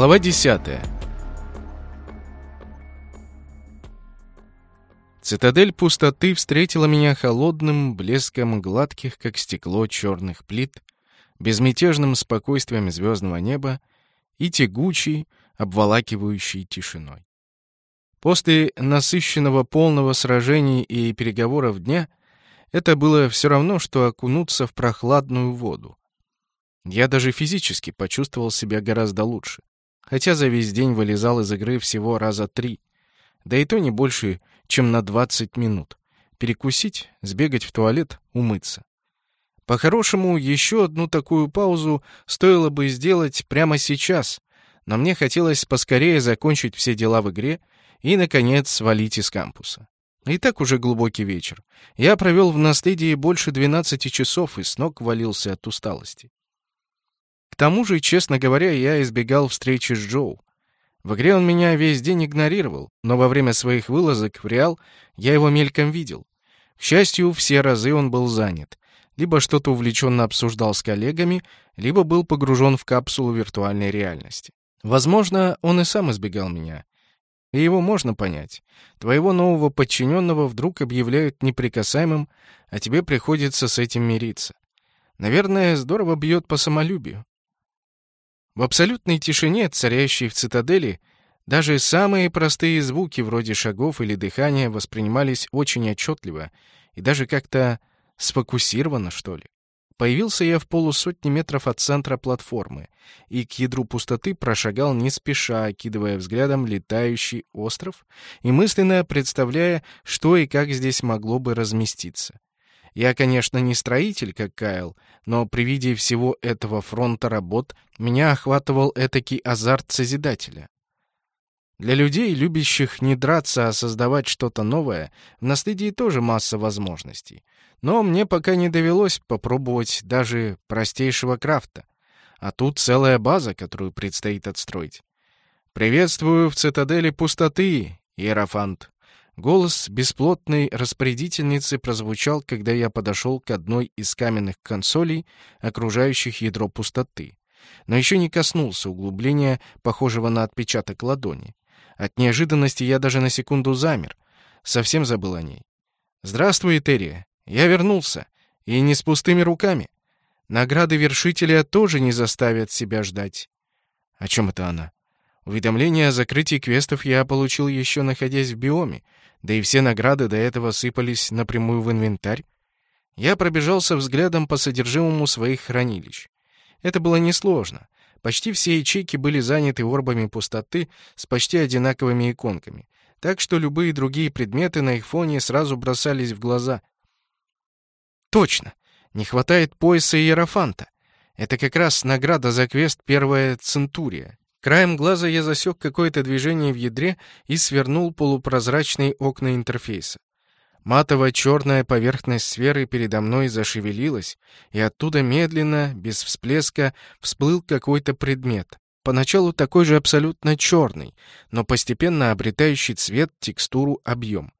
Глава 10. Цитадель пустоты встретила меня холодным блеском гладких, как стекло, черных плит, безмятежным спокойствием звездного неба и тягучей, обволакивающей тишиной. После насыщенного полного сражений и переговоров дня это было все равно, что окунуться в прохладную воду. Я даже физически почувствовал себя гораздо лучше. Хотя за весь день вылезал из игры всего раза три. Да и то не больше, чем на 20 минут. Перекусить, сбегать в туалет, умыться. По-хорошему, еще одну такую паузу стоило бы сделать прямо сейчас, но мне хотелось поскорее закончить все дела в игре и, наконец, свалить из кампуса. И так уже глубокий вечер. Я провел в наследии больше 12 часов и с ног валился от усталости. Тому же, честно говоря, я избегал встречи с Джоу. В игре он меня весь день игнорировал, но во время своих вылазок в Реал я его мельком видел. К счастью, все разы он был занят. Либо что-то увлеченно обсуждал с коллегами, либо был погружен в капсулу виртуальной реальности. Возможно, он и сам избегал меня. И его можно понять. Твоего нового подчиненного вдруг объявляют неприкасаемым, а тебе приходится с этим мириться. Наверное, здорово бьет по самолюбию. В абсолютной тишине, царящей в цитадели, даже самые простые звуки вроде шагов или дыхания воспринимались очень отчетливо и даже как-то сфокусированно, что ли. Появился я в полусотни метров от центра платформы и к ядру пустоты прошагал не спеша, окидывая взглядом летающий остров и мысленно представляя, что и как здесь могло бы разместиться. Я, конечно, не строитель, как Кайл, но при виде всего этого фронта работ меня охватывал этакий азарт Созидателя. Для людей, любящих не драться, а создавать что-то новое, в наследии тоже масса возможностей. Но мне пока не довелось попробовать даже простейшего крафта. А тут целая база, которую предстоит отстроить. «Приветствую в цитадели пустоты, Иерофант!» Голос бесплотной распорядительницы прозвучал, когда я подошел к одной из каменных консолей, окружающих ядро пустоты. Но еще не коснулся углубления, похожего на отпечаток ладони. От неожиданности я даже на секунду замер. Совсем забыл о ней. «Здравствуй, Этерия. Я вернулся. И не с пустыми руками. Награды вершителя тоже не заставят себя ждать». «О чем это она?» Уведомление о закрытии квестов я получил еще находясь в биоме, да и все награды до этого сыпались напрямую в инвентарь. Я пробежался взглядом по содержимому своих хранилищ. Это было несложно. Почти все ячейки были заняты орбами пустоты с почти одинаковыми иконками, так что любые другие предметы на их фоне сразу бросались в глаза. Точно! Не хватает пояса Иерофанта. Это как раз награда за квест «Первая Центурия». Краем глаза я засек какое-то движение в ядре и свернул полупрозрачные окна интерфейса. Матово-черная поверхность сферы передо мной зашевелилась, и оттуда медленно, без всплеска, всплыл какой-то предмет. Поначалу такой же абсолютно черный, но постепенно обретающий цвет, текстуру, объем.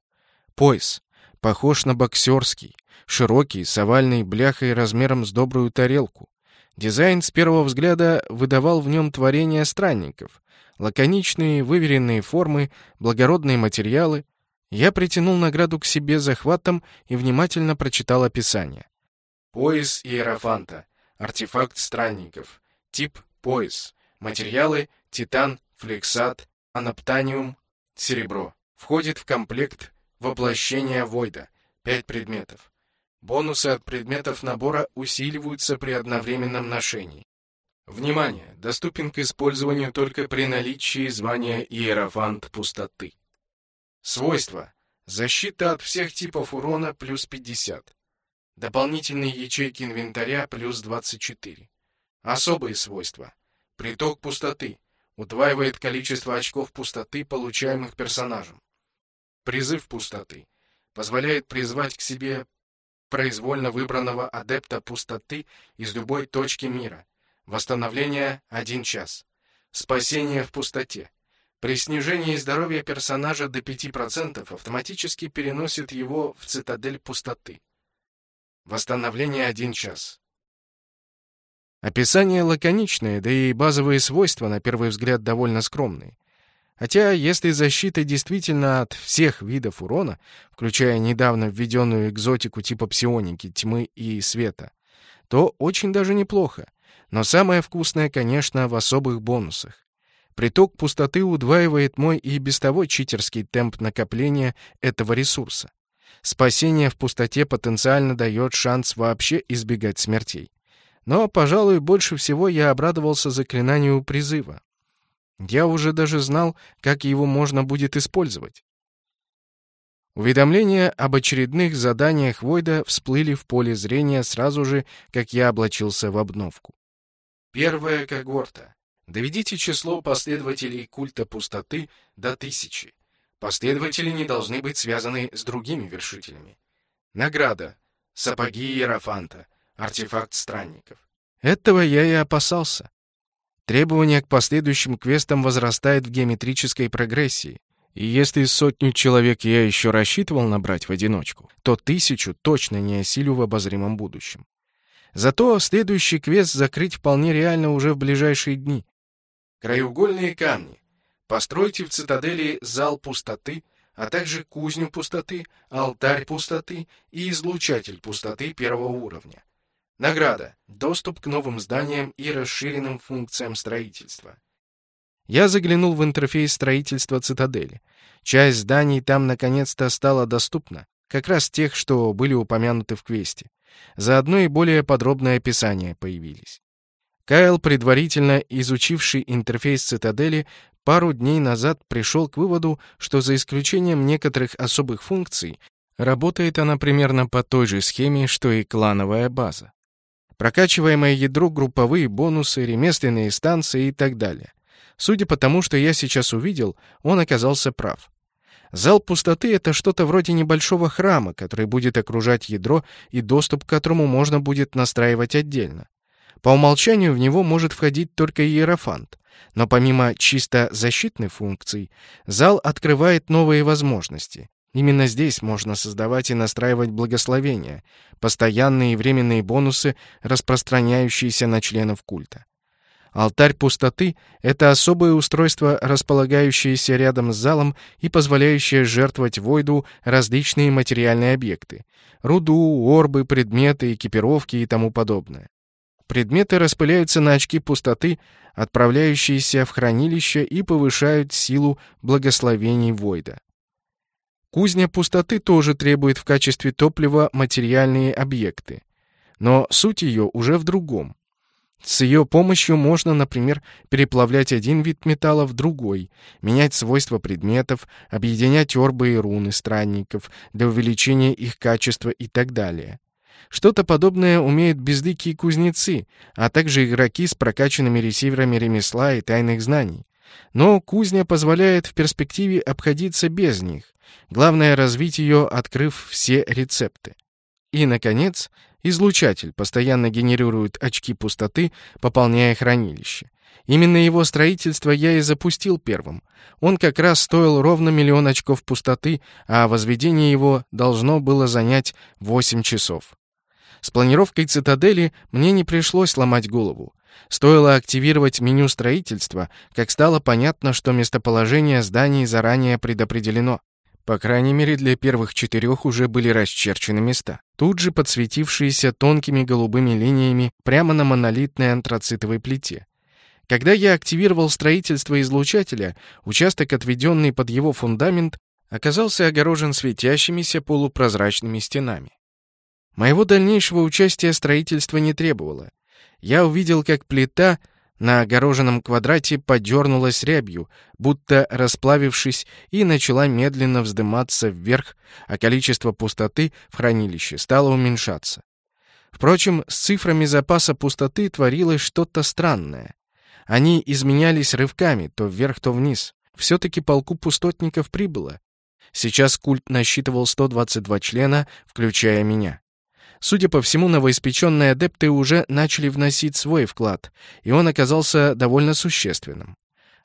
Пояс. Похож на боксерский. Широкий, с овальной бляхой размером с добрую тарелку. Дизайн с первого взгляда выдавал в нем творения странников. Лаконичные, выверенные формы, благородные материалы. Я притянул награду к себе захватом и внимательно прочитал описание. Пояс Иерофанта. Артефакт странников. Тип — пояс. Материалы — титан, флексат, анаптаниум, серебро. Входит в комплект воплощения Войда. Пять предметов. Бонусы от предметов набора усиливаются при одновременном ношении. Внимание! Доступен к использованию только при наличии звания Иерофант Пустоты. Свойства. Защита от всех типов урона плюс 50. Дополнительные ячейки инвентаря плюс 24. Особые свойства. Приток пустоты. Удваивает количество очков пустоты, получаемых персонажем. Призыв пустоты. Позволяет призвать к себе произвольно выбранного адепта пустоты из любой точки мира. Восстановление — один час. Спасение в пустоте. При снижении здоровья персонажа до 5% автоматически переносит его в цитадель пустоты. Восстановление — один час. Описание лаконичное, да и базовые свойства, на первый взгляд, довольно скромные. Хотя, если защита действительно от всех видов урона, включая недавно введенную экзотику типа псионики, тьмы и света, то очень даже неплохо. Но самое вкусное, конечно, в особых бонусах. Приток пустоты удваивает мой и без того читерский темп накопления этого ресурса. Спасение в пустоте потенциально дает шанс вообще избегать смертей. Но, пожалуй, больше всего я обрадовался заклинанию призыва. Я уже даже знал, как его можно будет использовать. Уведомления об очередных заданиях Войда всплыли в поле зрения сразу же, как я облачился в обновку. Первая когорта. Доведите число последователей культа пустоты до тысячи. Последователи не должны быть связаны с другими вершителями. Награда. Сапоги Иерофанта. Артефакт странников. Этого я и опасался. Требование к последующим квестам возрастает в геометрической прогрессии. И если сотню человек я еще рассчитывал набрать в одиночку, то тысячу точно не осилю в обозримом будущем. Зато следующий квест закрыть вполне реально уже в ближайшие дни. Краеугольные камни. Постройте в цитадели зал пустоты, а также кузню пустоты, алтарь пустоты и излучатель пустоты первого уровня. Награда. Доступ к новым зданиям и расширенным функциям строительства. Я заглянул в интерфейс строительства цитадели. Часть зданий там наконец-то стала доступна, как раз тех, что были упомянуты в квесте. Заодно и более подробное описание появились. Кайл, предварительно изучивший интерфейс цитадели, пару дней назад пришел к выводу, что за исключением некоторых особых функций, работает она примерно по той же схеме, что и клановая база прокачиваемое ядро, групповые бонусы, ремесленные станции и так далее. Судя по тому, что я сейчас увидел, он оказался прав. Зал пустоты — это что-то вроде небольшого храма, который будет окружать ядро и доступ к которому можно будет настраивать отдельно. По умолчанию в него может входить только иерофант. Но помимо чисто защитной функции, зал открывает новые возможности. Именно здесь можно создавать и настраивать благословения, постоянные и временные бонусы, распространяющиеся на членов культа. Алтарь пустоты — это особое устройство, располагающееся рядом с залом и позволяющее жертвовать Войду различные материальные объекты — руду, орбы, предметы, экипировки и тому подобное. Предметы распыляются на очки пустоты, отправляющиеся в хранилище и повышают силу благословений Войда. Кузня пустоты тоже требует в качестве топлива материальные объекты. Но суть ее уже в другом. С ее помощью можно, например, переплавлять один вид металла в другой, менять свойства предметов, объединять орбы и руны странников для увеличения их качества и так далее. Что-то подобное умеют безликие кузнецы, а также игроки с прокачанными ресиверами ремесла и тайных знаний. Но кузня позволяет в перспективе обходиться без них. Главное — развить ее, открыв все рецепты. И, наконец, излучатель постоянно генерирует очки пустоты, пополняя хранилище. Именно его строительство я и запустил первым. Он как раз стоил ровно миллион очков пустоты, а возведение его должно было занять 8 часов. С планировкой цитадели мне не пришлось ломать голову. Стоило активировать меню строительства, как стало понятно, что местоположение зданий заранее предопределено. По крайней мере, для первых четырех уже были расчерчены места, тут же подсветившиеся тонкими голубыми линиями прямо на монолитной антрацитовой плите. Когда я активировал строительство излучателя, участок, отведенный под его фундамент, оказался огорожен светящимися полупрозрачными стенами. Моего дальнейшего участия строительство не требовало я увидел, как плита на огороженном квадрате подернулась рябью, будто расплавившись, и начала медленно вздыматься вверх, а количество пустоты в хранилище стало уменьшаться. Впрочем, с цифрами запаса пустоты творилось что-то странное. Они изменялись рывками, то вверх, то вниз. Все-таки полку пустотников прибыло. Сейчас культ насчитывал 122 члена, включая меня. Судя по всему, новоиспеченные адепты уже начали вносить свой вклад, и он оказался довольно существенным.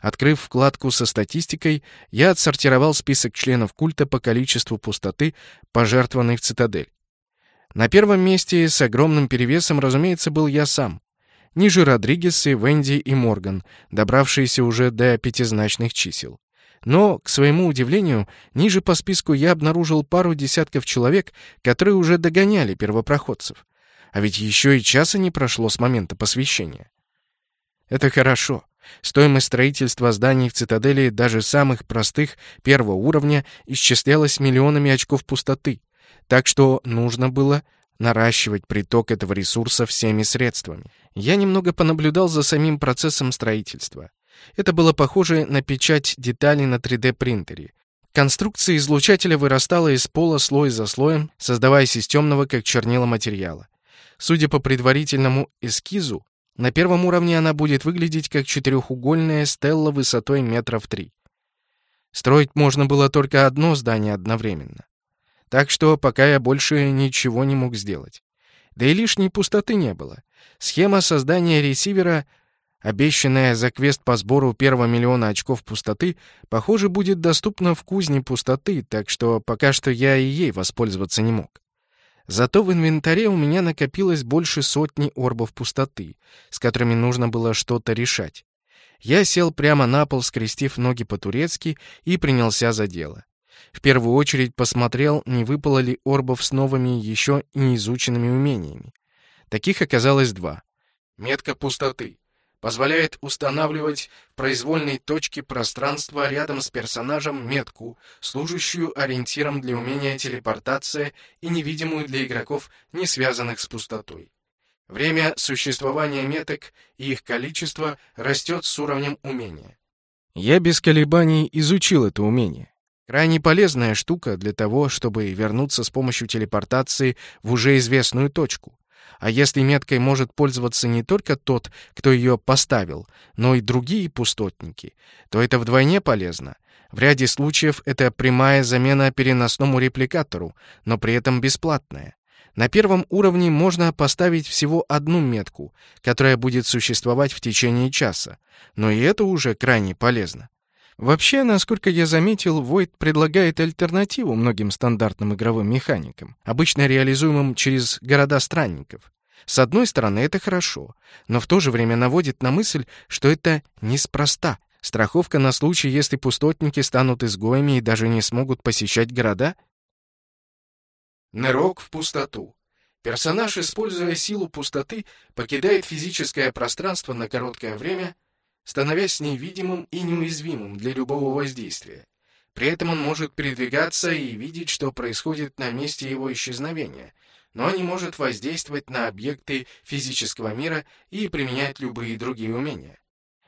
Открыв вкладку со статистикой, я отсортировал список членов культа по количеству пустоты, пожертвованной в цитадель. На первом месте с огромным перевесом, разумеется, был я сам. Ниже Родригесы, Венди и Морган, добравшиеся уже до пятизначных чисел. Но, к своему удивлению, ниже по списку я обнаружил пару десятков человек, которые уже догоняли первопроходцев. А ведь еще и часа не прошло с момента посвящения. Это хорошо. Стоимость строительства зданий в цитадели, даже самых простых, первого уровня, исчислялась миллионами очков пустоты. Так что нужно было наращивать приток этого ресурса всеми средствами. Я немного понаблюдал за самим процессом строительства. Это было похоже на печать деталей на 3D-принтере. Конструкция излучателя вырастала из пола слой за слоем, создаваясь из темного, как чернила материала. Судя по предварительному эскизу, на первом уровне она будет выглядеть как четырехугольная стелла высотой метров три. Строить можно было только одно здание одновременно. Так что пока я больше ничего не мог сделать. Да и лишней пустоты не было. Схема создания ресивера Обещанная за квест по сбору первого миллиона очков пустоты, похоже, будет доступна в кузне пустоты, так что пока что я и ей воспользоваться не мог. Зато в инвентаре у меня накопилось больше сотни орбов пустоты, с которыми нужно было что-то решать. Я сел прямо на пол, скрестив ноги по-турецки, и принялся за дело. В первую очередь посмотрел, не выпало ли орбов с новыми, еще неизученными умениями. Таких оказалось два. Метка пустоты позволяет устанавливать в произвольной точке пространства рядом с персонажем метку, служащую ориентиром для умения телепортация и невидимую для игроков, не связанных с пустотой. Время существования меток и их количество растет с уровнем умения. Я без колебаний изучил это умение. Крайне полезная штука для того, чтобы вернуться с помощью телепортации в уже известную точку. А если меткой может пользоваться не только тот, кто ее поставил, но и другие пустотники, то это вдвойне полезно. В ряде случаев это прямая замена переносному репликатору, но при этом бесплатная. На первом уровне можно поставить всего одну метку, которая будет существовать в течение часа, но и это уже крайне полезно. Вообще, насколько я заметил, Void предлагает альтернативу многим стандартным игровым механикам, обычно реализуемым через города странников. С одной стороны, это хорошо, но в то же время наводит на мысль, что это неспроста. Страховка на случай, если пустотники станут изгоями и даже не смогут посещать города? Нырок в пустоту. Персонаж, используя силу пустоты, покидает физическое пространство на короткое время становясь невидимым и неуязвимым для любого воздействия. При этом он может передвигаться и видеть, что происходит на месте его исчезновения, но не может воздействовать на объекты физического мира и применять любые другие умения.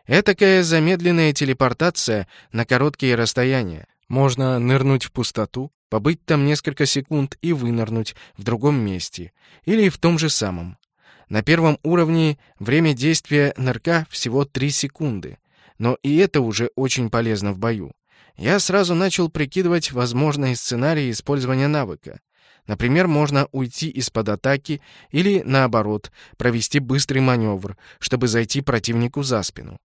Этакая замедленная телепортация на короткие расстояния. Можно нырнуть в пустоту, побыть там несколько секунд и вынырнуть в другом месте, или в том же самом. На первом уровне время действия нырка всего 3 секунды, но и это уже очень полезно в бою. Я сразу начал прикидывать возможные сценарии использования навыка. Например, можно уйти из-под атаки или, наоборот, провести быстрый маневр, чтобы зайти противнику за спину.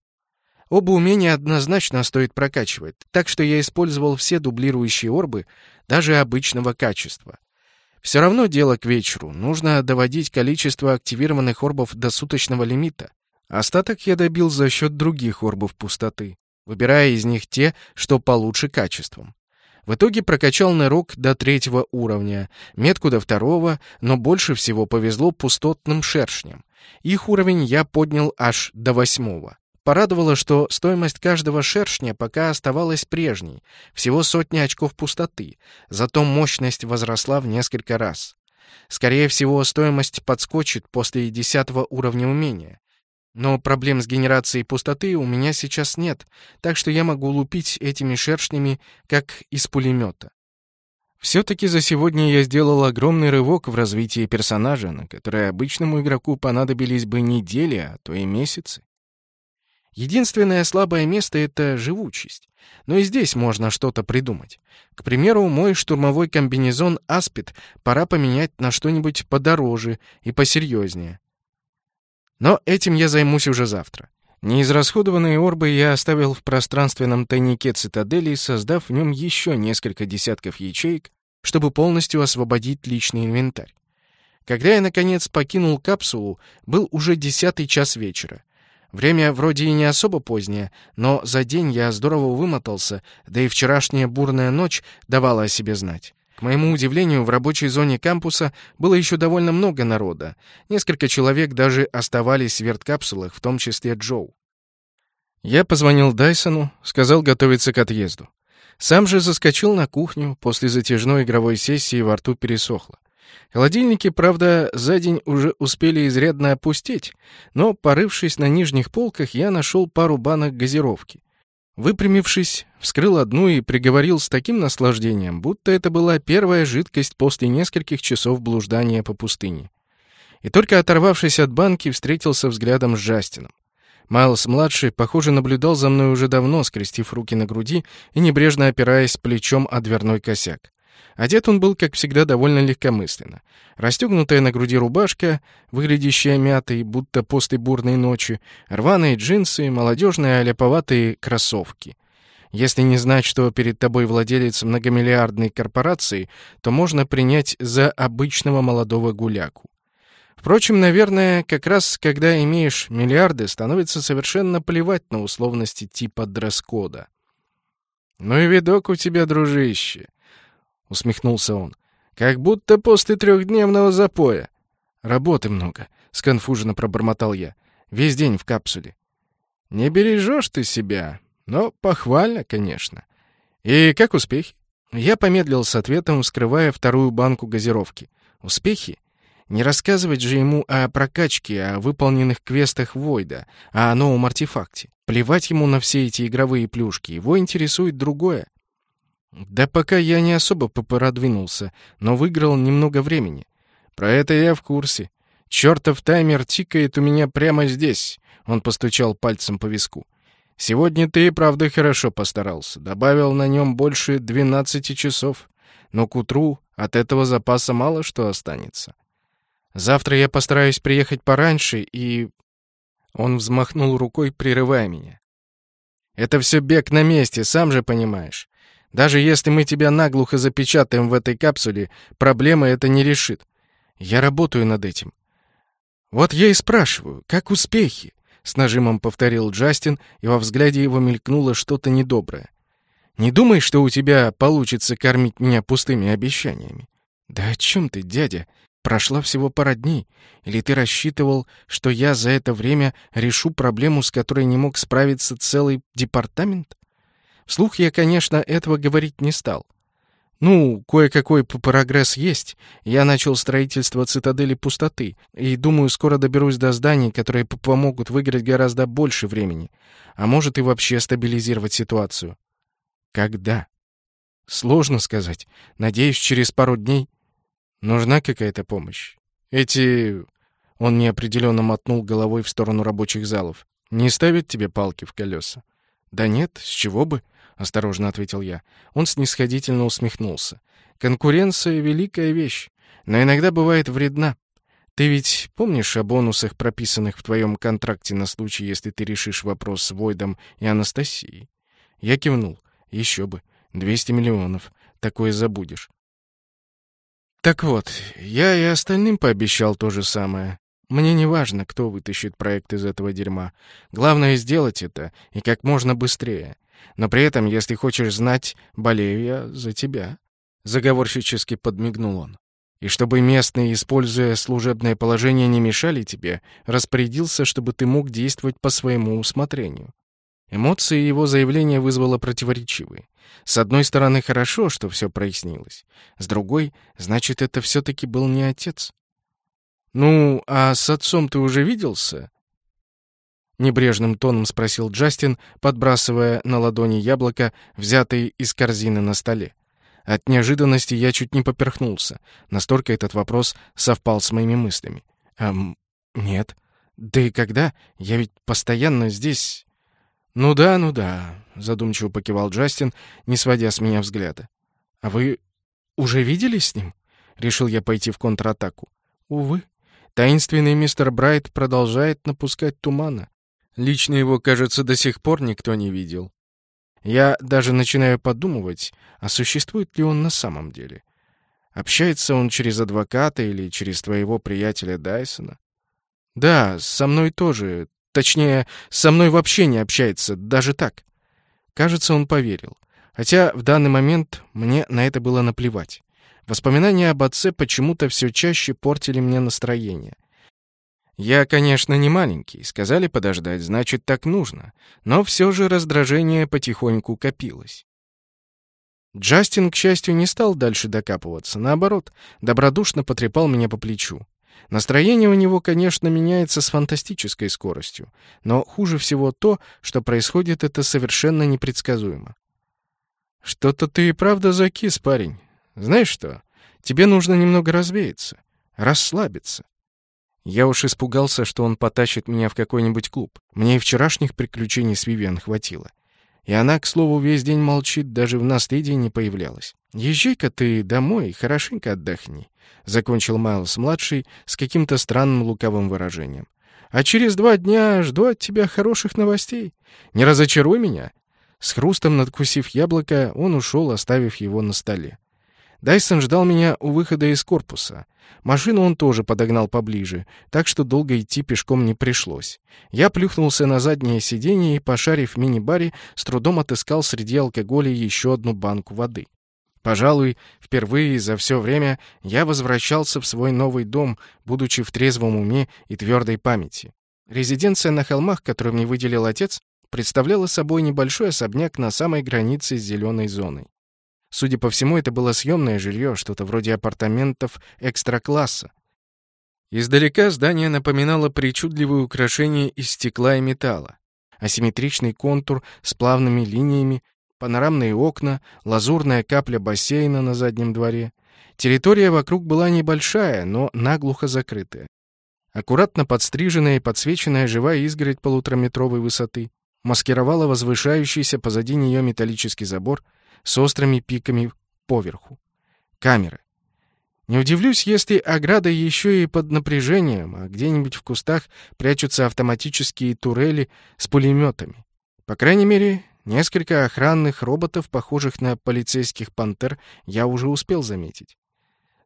Оба умения однозначно стоит прокачивать, так что я использовал все дублирующие орбы, даже обычного качества. Все равно дело к вечеру. Нужно доводить количество активированных орбов до суточного лимита. Остаток я добил за счет других орбов пустоты, выбирая из них те, что получше качеством. В итоге прокачал нырок до третьего уровня, метку до второго, но больше всего повезло пустотным шершням. Их уровень я поднял аж до восьмого. Порадовало, что стоимость каждого шершня пока оставалась прежней, всего сотни очков пустоты, зато мощность возросла в несколько раз. Скорее всего, стоимость подскочит после десятого уровня умения. Но проблем с генерацией пустоты у меня сейчас нет, так что я могу лупить этими шершнями, как из пулемета. Все-таки за сегодня я сделал огромный рывок в развитии персонажа, на который обычному игроку понадобились бы недели, а то и месяцы. Единственное слабое место — это живучесть. Но и здесь можно что-то придумать. К примеру, мой штурмовой комбинезон «Аспид» пора поменять на что-нибудь подороже и посерьезнее. Но этим я займусь уже завтра. Неизрасходованные орбы я оставил в пространственном тайнике цитадели, создав в нем еще несколько десятков ячеек, чтобы полностью освободить личный инвентарь. Когда я, наконец, покинул капсулу, был уже десятый час вечера. Время вроде и не особо позднее, но за день я здорово вымотался, да и вчерашняя бурная ночь давала о себе знать. К моему удивлению, в рабочей зоне кампуса было еще довольно много народа. Несколько человек даже оставались в верткапсулах, в том числе Джоу. Я позвонил Дайсону, сказал готовиться к отъезду. Сам же заскочил на кухню, после затяжной игровой сессии во рту пересохло. Холодильники, правда, за день уже успели изрядно опустить, но, порывшись на нижних полках, я нашел пару банок газировки. Выпрямившись, вскрыл одну и приговорил с таким наслаждением, будто это была первая жидкость после нескольких часов блуждания по пустыне. И только оторвавшись от банки, встретился взглядом с Джастином. Майлз-младший, похоже, наблюдал за мной уже давно, скрестив руки на груди и небрежно опираясь плечом о дверной косяк. Одет он был, как всегда, довольно легкомысленно. Расстегнутая на груди рубашка, выглядящая мятой, будто после бурной ночи, рваные джинсы, молодежные аляповатые кроссовки. Если не знать, что перед тобой владелец многомиллиардной корпорации, то можно принять за обычного молодого гуляку. Впрочем, наверное, как раз когда имеешь миллиарды, становится совершенно плевать на условности типа дресс-кода. «Ну и видок у тебя, дружище!» — усмехнулся он. «Как будто после трехдневного запоя». «Работы много», — сконфуженно пробормотал я. «Весь день в капсуле». «Не бережешь ты себя, но похвально, конечно. И как успехи?» Я помедлил с ответом, вскрывая вторую банку газировки. «Успехи? Не рассказывать же ему о прокачке, о выполненных квестах Войда, о новом артефакте. Плевать ему на все эти игровые плюшки, его интересует другое. Да пока я не особо продвинулся, но выиграл немного времени. Про это я в курсе. Чёртов таймер тикает у меня прямо здесь. Он постучал пальцем по виску. Сегодня ты и правда хорошо постарался. Добавил на нем больше 12 часов. Но к утру от этого запаса мало что останется. Завтра я постараюсь приехать пораньше и... Он взмахнул рукой, прерывая меня. Это все бег на месте, сам же понимаешь. Даже если мы тебя наглухо запечатаем в этой капсуле, проблема это не решит. Я работаю над этим. Вот я и спрашиваю, как успехи? С нажимом повторил Джастин, и во взгляде его мелькнуло что-то недоброе. Не думай, что у тебя получится кормить меня пустыми обещаниями. Да о чем ты, дядя? Прошла всего пара дней. Или ты рассчитывал, что я за это время решу проблему, с которой не мог справиться целый департамент? Вслух я, конечно, этого говорить не стал. Ну, кое-какой прогресс есть. Я начал строительство цитадели пустоты, и думаю, скоро доберусь до зданий, которые помогут выиграть гораздо больше времени, а может и вообще стабилизировать ситуацию. Когда? Сложно сказать. Надеюсь, через пару дней нужна какая-то помощь. Эти... Он неопределенно мотнул головой в сторону рабочих залов. Не ставят тебе палки в колеса? Да нет, с чего бы? Осторожно ответил я. Он снисходительно усмехнулся. Конкуренция — великая вещь, но иногда бывает вредна. Ты ведь помнишь о бонусах, прописанных в твоем контракте на случай, если ты решишь вопрос с Войдом и Анастасией? Я кивнул. Еще бы. 200 миллионов. Такое забудешь. Так вот, я и остальным пообещал то же самое. Мне не важно, кто вытащит проект из этого дерьма. Главное сделать это, и как можно быстрее. Но при этом, если хочешь знать, болею я за тебя». Заговорщически подмигнул он. И чтобы местные, используя служебное положение, не мешали тебе, распорядился, чтобы ты мог действовать по своему усмотрению. Эмоции его заявления вызвало противоречивые. С одной стороны, хорошо, что все прояснилось. С другой, значит, это все-таки был не отец. «Ну, а с отцом ты уже виделся?» Небрежным тоном спросил Джастин, подбрасывая на ладони яблоко, взятое из корзины на столе. От неожиданности я чуть не поперхнулся. Настолько этот вопрос совпал с моими мыслями. «Эм, нет. Да и когда? Я ведь постоянно здесь...» «Ну да, ну да», — задумчиво покивал Джастин, не сводя с меня взгляда. «А вы уже виделись с ним?» Решил я пойти в контратаку. «Увы. Таинственный мистер Брайт продолжает напускать тумана. Лично его, кажется, до сих пор никто не видел. Я даже начинаю подумывать, а существует ли он на самом деле. Общается он через адвоката или через твоего приятеля Дайсона? Да, со мной тоже. Точнее, со мной вообще не общается, даже так. Кажется, он поверил. Хотя в данный момент мне на это было наплевать. Воспоминания об отце почему-то все чаще портили мне настроение. Я, конечно, не маленький, сказали подождать, значит, так нужно. Но все же раздражение потихоньку копилось. Джастин, к счастью, не стал дальше докапываться. Наоборот, добродушно потрепал меня по плечу. Настроение у него, конечно, меняется с фантастической скоростью, но хуже всего то, что происходит это совершенно непредсказуемо. «Что-то ты и правда закис, парень. Знаешь что? Тебе нужно немного развеяться, расслабиться». Я уж испугался, что он потащит меня в какой-нибудь клуб. Мне и вчерашних приключений с Вивиан хватило. И она, к слову, весь день молчит, даже в наследии не появлялась. «Езжай-ка ты домой, хорошенько отдохни», — закончил Майлз-младший с каким-то странным лукавым выражением. «А через два дня жду от тебя хороших новостей. Не разочаруй меня». С хрустом надкусив яблоко, он ушел, оставив его на столе. Дайсон ждал меня у выхода из корпуса. Машину он тоже подогнал поближе, так что долго идти пешком не пришлось. Я плюхнулся на заднее сиденье и, пошарив в мини-баре, с трудом отыскал среди алкоголя еще одну банку воды. Пожалуй, впервые за все время я возвращался в свой новый дом, будучи в трезвом уме и твердой памяти. Резиденция на холмах, которую мне выделил отец, представляла собой небольшой особняк на самой границе с зеленой зоной. Судя по всему, это было съемное жилье, что-то вроде апартаментов экстра-класса. Издалека здание напоминало причудливые украшения из стекла и металла. Асимметричный контур с плавными линиями, панорамные окна, лазурная капля бассейна на заднем дворе. Территория вокруг была небольшая, но наглухо закрытая. Аккуратно подстриженная и подсвеченная живая изгородь полутораметровой высоты маскировала возвышающийся позади нее металлический забор — с острыми пиками поверху. Камеры. Не удивлюсь, если ограда еще и под напряжением, а где-нибудь в кустах прячутся автоматические турели с пулеметами. По крайней мере, несколько охранных роботов, похожих на полицейских пантер, я уже успел заметить.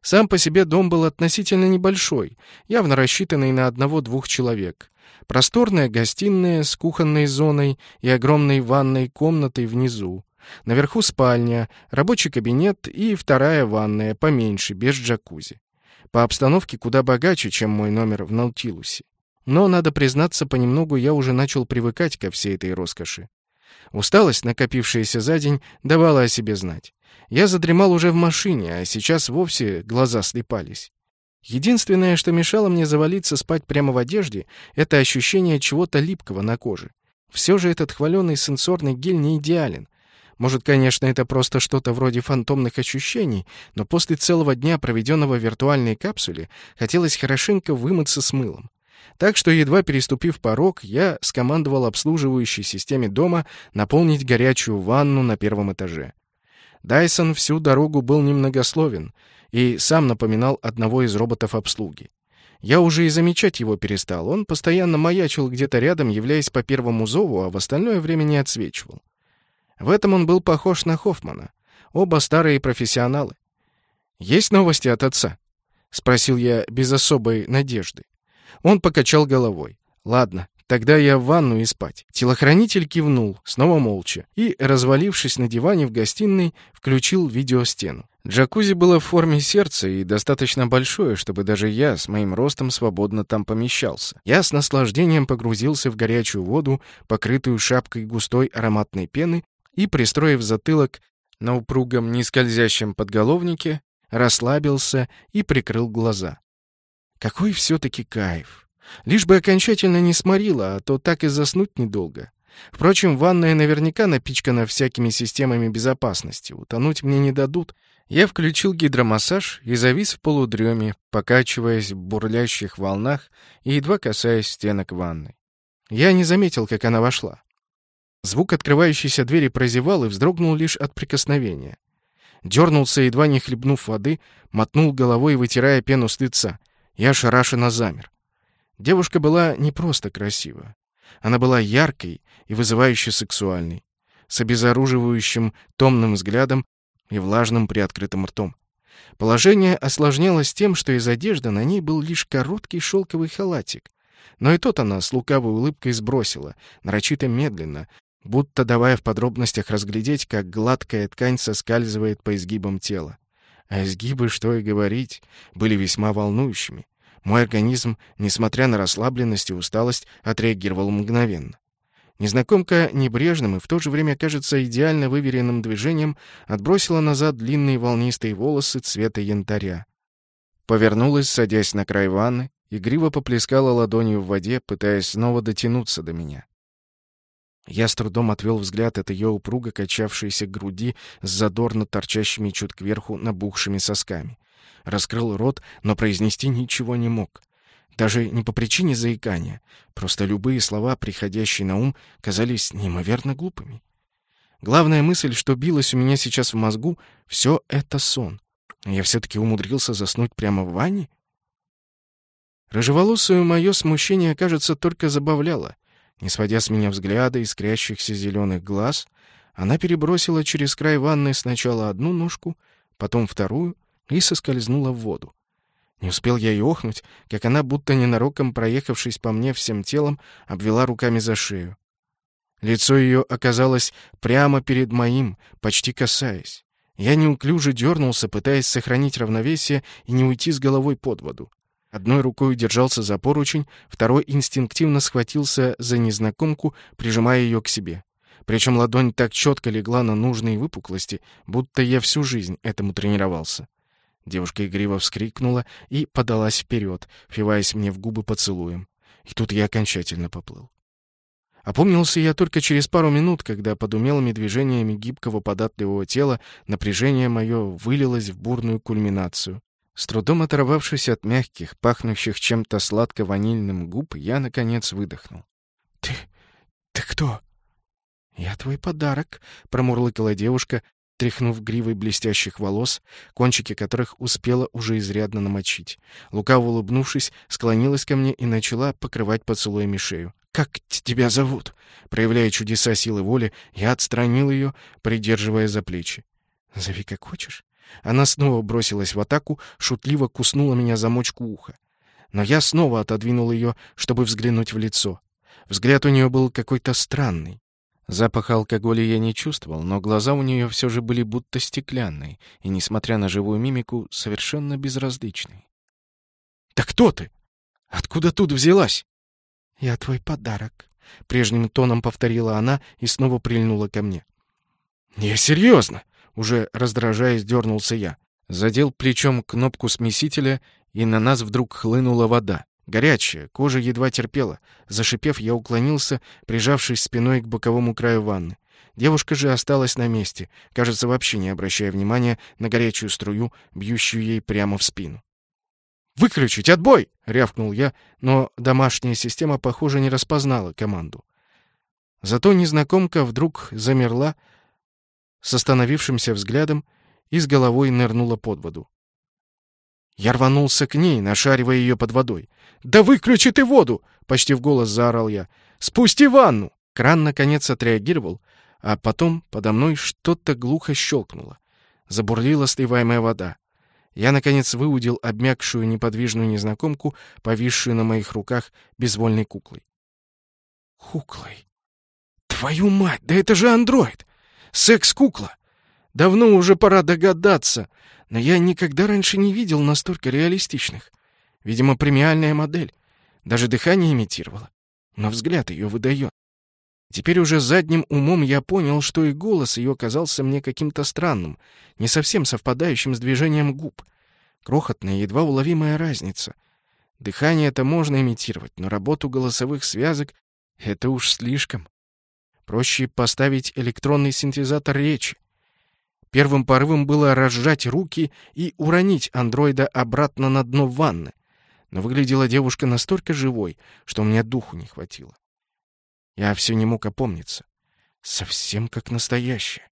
Сам по себе дом был относительно небольшой, явно рассчитанный на одного-двух человек. Просторная гостиная с кухонной зоной и огромной ванной комнатой внизу. Наверху спальня, рабочий кабинет и вторая ванная, поменьше, без джакузи. По обстановке куда богаче, чем мой номер в Наутилусе. Но, надо признаться, понемногу я уже начал привыкать ко всей этой роскоши. Усталость, накопившаяся за день, давала о себе знать. Я задремал уже в машине, а сейчас вовсе глаза слепались. Единственное, что мешало мне завалиться спать прямо в одежде, это ощущение чего-то липкого на коже. Все же этот хваленый сенсорный гель не идеален, может, конечно, это просто что-то вроде фантомных ощущений, но после целого дня, проведенного в виртуальной капсуле, хотелось хорошенько вымыться с мылом. Так что, едва переступив порог, я скомандовал обслуживающей системе дома наполнить горячую ванну на первом этаже. Дайсон всю дорогу был немногословен и сам напоминал одного из роботов обслуги. Я уже и замечать его перестал. Он постоянно маячил где-то рядом, являясь по первому зову, а в остальное время не отсвечивал. В этом он был похож на Хоффмана. Оба старые профессионалы. «Есть новости от отца?» — спросил я без особой надежды. Он покачал головой. «Ладно, тогда я в ванну и спать». Телохранитель кивнул, снова молча, и, развалившись на диване в гостиной, включил видеостену. Джакузи было в форме сердца и достаточно большое, чтобы даже я с моим ростом свободно там помещался. Я с наслаждением погрузился в горячую воду, покрытую шапкой густой ароматной пены, и, пристроив затылок на упругом нескользящем подголовнике, расслабился и прикрыл глаза. Какой все-таки кайф! Лишь бы окончательно не сморило, а то так и заснуть недолго. Впрочем, ванная наверняка напичкана всякими системами безопасности. Утонуть мне не дадут. Я включил гидромассаж и завис в полудреме, покачиваясь в бурлящих волнах и едва касаясь стенок ванны. Я не заметил, как она вошла. Звук открывающейся двери прозевал и вздрогнул лишь от прикосновения. Дернулся, едва не хлебнув воды, мотнул головой, вытирая пену с лица. Я шарашенно замер. Девушка была не просто красива. Она была яркой и вызывающе сексуальной, с обезоруживающим томным взглядом и влажным приоткрытым ртом. Положение осложнялось тем, что из одежды на ней был лишь короткий шелковый халатик. Но и тот она с лукавой улыбкой сбросила, нарочито медленно, будто давая в подробностях разглядеть, как гладкая ткань соскальзывает по изгибам тела. А изгибы, что и говорить, были весьма волнующими. Мой организм, несмотря на расслабленность и усталость, отреагировал мгновенно. Незнакомка небрежным и в то же время, кажется, идеально выверенным движением отбросила назад длинные волнистые волосы цвета янтаря. Повернулась, садясь на край ванны, игриво поплескала ладонью в воде, пытаясь снова дотянуться до меня. Я с трудом отвел взгляд от ее упруго качавшейся груди с задорно торчащими чуть кверху набухшими сосками. Раскрыл рот, но произнести ничего не мог. Даже не по причине заикания. Просто любые слова, приходящие на ум, казались неимоверно глупыми. Главная мысль, что билась у меня сейчас в мозгу, все это сон. Я все-таки умудрился заснуть прямо в ванне? Рыжеволосую мое смущение, кажется, только забавляло. Не сводя с меня взгляда искрящихся зеленых глаз, она перебросила через край ванны сначала одну ножку, потом вторую и соскользнула в воду. Не успел я и охнуть, как она, будто ненароком проехавшись по мне всем телом, обвела руками за шею. Лицо ее оказалось прямо перед моим, почти касаясь. Я неуклюже дернулся, пытаясь сохранить равновесие и не уйти с головой под воду. Одной рукой держался за поручень, второй инстинктивно схватился за незнакомку, прижимая ее к себе. Причем ладонь так четко легла на нужные выпуклости, будто я всю жизнь этому тренировался. Девушка игриво вскрикнула и подалась вперед, впиваясь мне в губы поцелуем. И тут я окончательно поплыл. Опомнился я только через пару минут, когда под умелыми движениями гибкого податливого тела напряжение мое вылилось в бурную кульминацию. С трудом оторвавшись от мягких, пахнущих чем-то сладко-ванильным губ, я, наконец, выдохнул. «Ты... ты кто?» «Я твой подарок», — промурлыкала девушка, тряхнув гривой блестящих волос, кончики которых успела уже изрядно намочить. Лукаво улыбнувшись, склонилась ко мне и начала покрывать поцелуями шею. «Как тебя зовут?» Проявляя чудеса силы воли, я отстранил ее, придерживая за плечи. «Зови как хочешь». Она снова бросилась в атаку, шутливо куснула меня за мочку уха. Но я снова отодвинул ее, чтобы взглянуть в лицо. Взгляд у нее был какой-то странный. Запах алкоголя я не чувствовал, но глаза у нее все же были будто стеклянные, и, несмотря на живую мимику, совершенно безразличные. «Да кто ты? Откуда тут взялась?» «Я твой подарок», — прежним тоном повторила она и снова прильнула ко мне. «Я серьезно!» Уже раздражаясь, дернулся я. Задел плечом кнопку смесителя, и на нас вдруг хлынула вода. Горячая, кожа едва терпела. Зашипев, я уклонился, прижавшись спиной к боковому краю ванны. Девушка же осталась на месте, кажется, вообще не обращая внимания на горячую струю, бьющую ей прямо в спину. «Выключить! Отбой!» — рявкнул я, но домашняя система, похоже, не распознала команду. Зато незнакомка вдруг замерла, с остановившимся взглядом и с головой нырнула под воду. Я рванулся к ней, нашаривая ее под водой. «Да выключи ты воду!» — почти в голос заорал я. «Спусти ванну!» Кран, наконец, отреагировал, а потом подо мной что-то глухо щелкнуло. Забурлила сливаемая вода. Я, наконец, выудил обмякшую неподвижную незнакомку, повисшую на моих руках безвольной куклой. «Куклой? Твою мать, да это же андроид! Секс-кукла! Давно уже пора догадаться, но я никогда раньше не видел настолько реалистичных. Видимо, премиальная модель. Даже дыхание имитировала. Но взгляд ее выдает. Теперь уже задним умом я понял, что и голос ее казался мне каким-то странным, не совсем совпадающим с движением губ. Крохотная, едва уловимая разница. Дыхание это можно имитировать, но работу голосовых связок — это уж слишком. Проще поставить электронный синтезатор речи. Первым порывом было разжать руки и уронить андроида обратно на дно ванны. Но выглядела девушка настолько живой, что у меня духу не хватило. Я все не мог опомниться. Совсем как настоящая.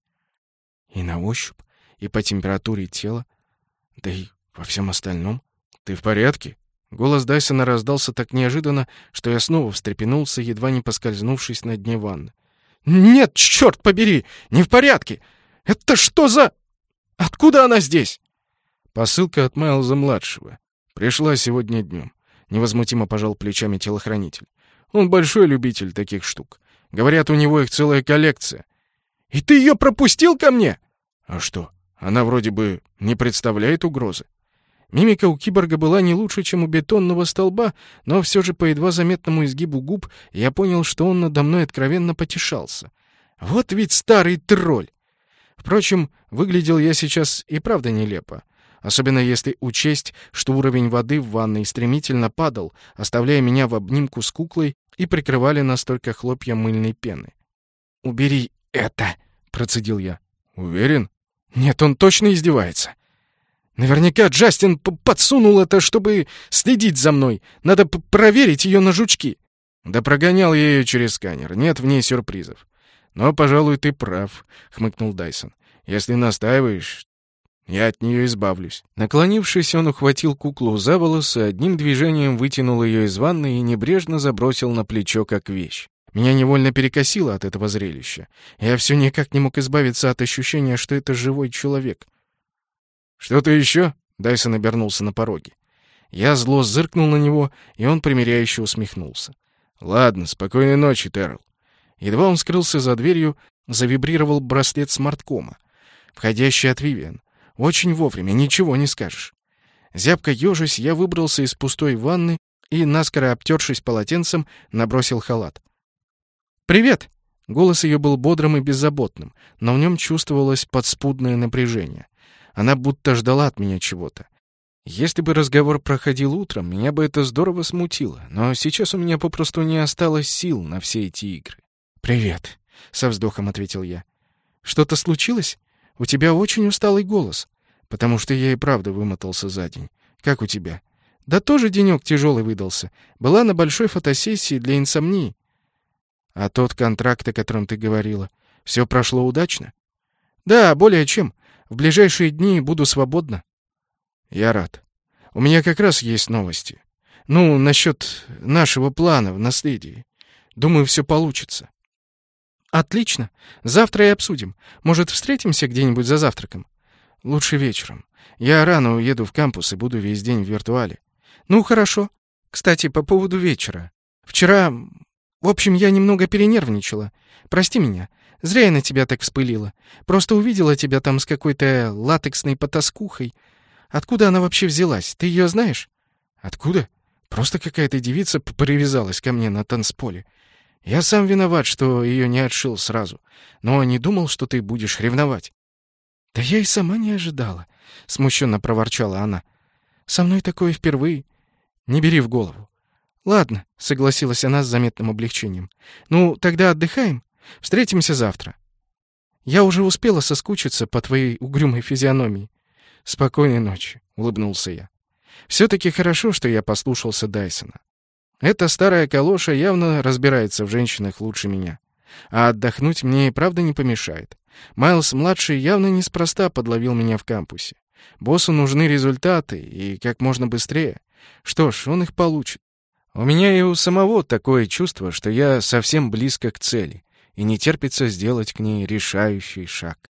И на ощупь, и по температуре тела, да и во всем остальном. «Ты в порядке?» Голос Дайсона раздался так неожиданно, что я снова встрепенулся, едва не поскользнувшись на дне ванны. «Нет, черт побери! Не в порядке! Это что за... Откуда она здесь?» Посылка от Майлза-младшего. Пришла сегодня днем. Невозмутимо пожал плечами телохранитель. Он большой любитель таких штук. Говорят, у него их целая коллекция. И ты ее пропустил ко мне? А что? Она вроде бы не представляет угрозы. Мимика у киборга была не лучше, чем у бетонного столба, но все же по едва заметному изгибу губ я понял, что он надо мной откровенно потешался. Вот ведь старый тролль! Впрочем, выглядел я сейчас и правда нелепо. Особенно если учесть, что уровень воды в ванной стремительно падал, оставляя меня в обнимку с куклой и прикрывали настолько хлопья мыльной пены. «Убери это!» — процедил я. «Уверен?» «Нет, он точно издевается!» Наверняка Джастин подсунул это, чтобы следить за мной. Надо проверить ее на жучки. Да прогонял я ее через сканер. Нет в ней сюрпризов. Но, пожалуй, ты прав, хмыкнул Дайсон. Если настаиваешь, я от нее избавлюсь. Наклонившись, он ухватил куклу за волосы, одним движением вытянул ее из ванны и небрежно забросил на плечо как вещь. Меня невольно перекосило от этого зрелища. Я все никак не мог избавиться от ощущения, что это живой человек. «Что-то еще?» — Дайсон обернулся на пороге. Я зло зыркнул на него, и он примиряюще усмехнулся. «Ладно, спокойной ночи, Террел». Едва он скрылся за дверью, завибрировал браслет смарткома. Входящий от Вивиан. Очень вовремя, ничего не скажешь. Зябко ежась, я выбрался из пустой ванны и, наскоро обтершись полотенцем, набросил халат. «Привет!» Голос ее был бодрым и беззаботным, но в нем чувствовалось подспудное напряжение. Она будто ждала от меня чего-то. Если бы разговор проходил утром, меня бы это здорово смутило, но сейчас у меня попросту не осталось сил на все эти игры. «Привет», — со вздохом ответил я. «Что-то случилось? У тебя очень усталый голос, потому что я и правда вымотался за день. Как у тебя?» «Да тоже денек тяжелый выдался. Была на большой фотосессии для инсомнии». «А тот контракт, о котором ты говорила, все прошло удачно?» «Да, более чем. В ближайшие дни буду свободна. Я рад. У меня как раз есть новости. Ну, насчет нашего плана в наследии. Думаю, все получится. Отлично. Завтра и обсудим. Может, встретимся где-нибудь за завтраком? Лучше вечером. Я рано уеду в кампус и буду весь день в виртуале. Ну, хорошо. Кстати, по поводу вечера. Вчера... В общем, я немного перенервничала. Прости меня. Зря я на тебя так вспылила. Просто увидела тебя там с какой-то латексной потаскухой. Откуда она вообще взялась? Ты ее знаешь? Откуда? Просто какая-то девица привязалась ко мне на танцполе. Я сам виноват, что ее не отшил сразу. Но не думал, что ты будешь ревновать. Да я и сама не ожидала, смущенно проворчала она. Со мной такое впервые. Не бери в голову. Ладно, согласилась она с заметным облегчением. Ну, тогда отдыхаем. Встретимся завтра. Я уже успела соскучиться по твоей угрюмой физиономии. Спокойной ночи, улыбнулся я. Все-таки хорошо, что я послушался Дайсона. Эта старая калоша явно разбирается в женщинах лучше меня. А отдохнуть мне и правда не помешает. Майлз-младший явно неспроста подловил меня в кампусе. Боссу нужны результаты, и как можно быстрее. Что ж, он их получит. У меня и у самого такое чувство, что я совсем близко к цели и не терпится сделать к ней решающий шаг.